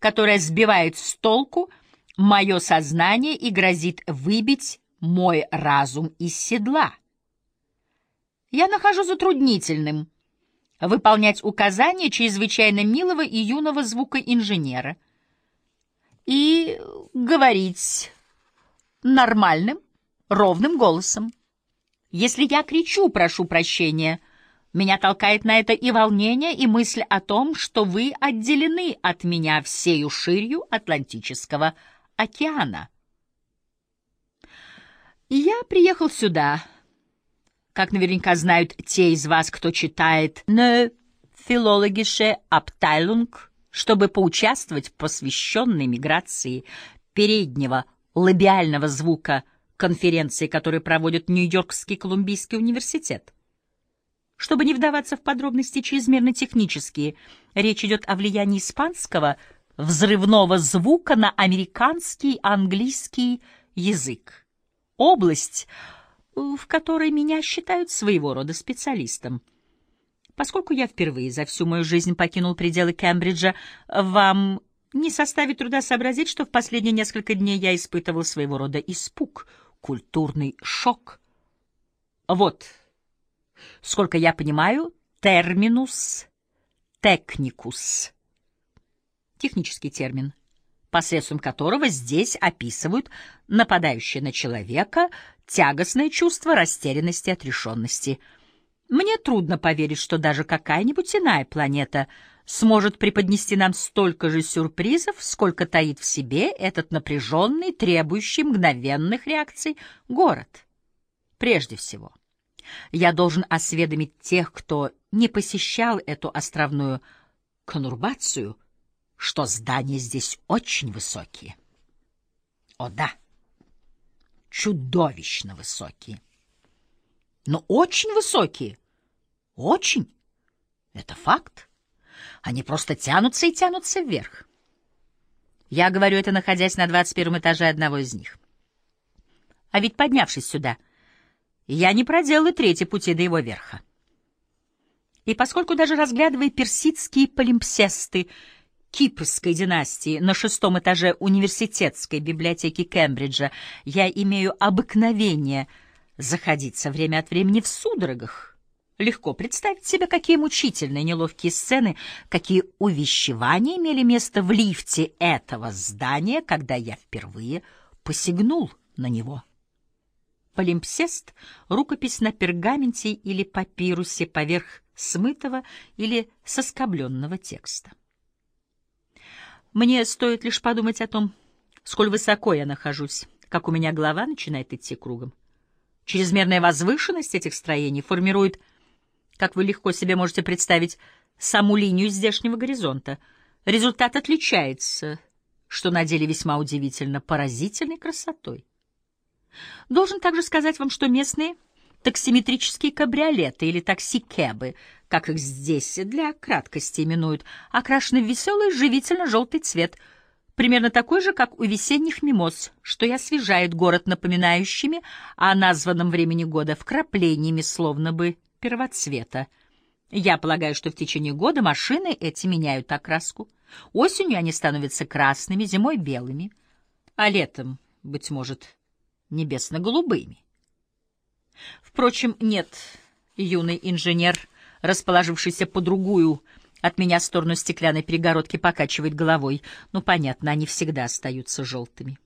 которая сбивает с толку мое сознание и грозит выбить мой разум из седла. Я нахожу затруднительным выполнять указания чрезвычайно милого и юного звукоинженера и говорить нормальным, ровным голосом. Если я кричу «прошу прощения», меня толкает на это и волнение, и мысль о том, что вы отделены от меня всею ширью Атлантического океана. Я приехал сюда, как наверняка знают те из вас, кто читает «Не филологische Abteilung», чтобы поучаствовать в посвященной миграции переднего лабиального звука конференции, которую проводит Нью-Йоркский Колумбийский университет. Чтобы не вдаваться в подробности чрезмерно технические, речь идет о влиянии испанского взрывного звука на американский английский язык. Область, в которой меня считают своего рода специалистом. Поскольку я впервые за всю мою жизнь покинул пределы Кембриджа, вам не составит труда сообразить, что в последние несколько дней я испытывал своего рода испуг, культурный шок. Вот, сколько я понимаю, терминус техникус. Технический термин, посредством которого здесь описывают нападающее на человека тягостное чувство растерянности и отрешенности. Мне трудно поверить, что даже какая-нибудь иная планета — сможет преподнести нам столько же сюрпризов, сколько таит в себе этот напряженный, требующий мгновенных реакций город. Прежде всего, я должен осведомить тех, кто не посещал эту островную конурбацию, что здания здесь очень высокие. О да, чудовищно высокие. Но очень высокие. Очень. Это факт. Они просто тянутся и тянутся вверх. Я говорю это, находясь на двадцать первом этаже одного из них. А ведь, поднявшись сюда, я не проделал и третьей пути до его верха. И поскольку даже разглядывая персидские полимпсесты Кипрской династии на шестом этаже университетской библиотеки Кембриджа, я имею обыкновение заходить со время от времени в судорогах, Легко представить себе, какие мучительные неловкие сцены, какие увещевания имели место в лифте этого здания, когда я впервые посягнул на него. Полимпсест — рукопись на пергаменте или папирусе поверх смытого или соскобленного текста. Мне стоит лишь подумать о том, сколь высоко я нахожусь, как у меня голова начинает идти кругом. Чрезмерная возвышенность этих строений формирует как вы легко себе можете представить, саму линию здешнего горизонта. Результат отличается, что на деле весьма удивительно, поразительной красотой. Должен также сказать вам, что местные таксиметрические кабриолеты или такси-кэбы, как их здесь для краткости именуют, окрашены в веселый живительно-желтый цвет, примерно такой же, как у весенних мимоз, что и освежает город напоминающими о названном времени года вкраплениями, словно бы первоцвета. Я полагаю, что в течение года машины эти меняют окраску. Осенью они становятся красными, зимой — белыми, а летом, быть может, небесно-голубыми. Впрочем, нет, юный инженер, расположившийся по другую от меня сторону стеклянной перегородки, покачивает головой. Ну, понятно, они всегда остаются желтыми.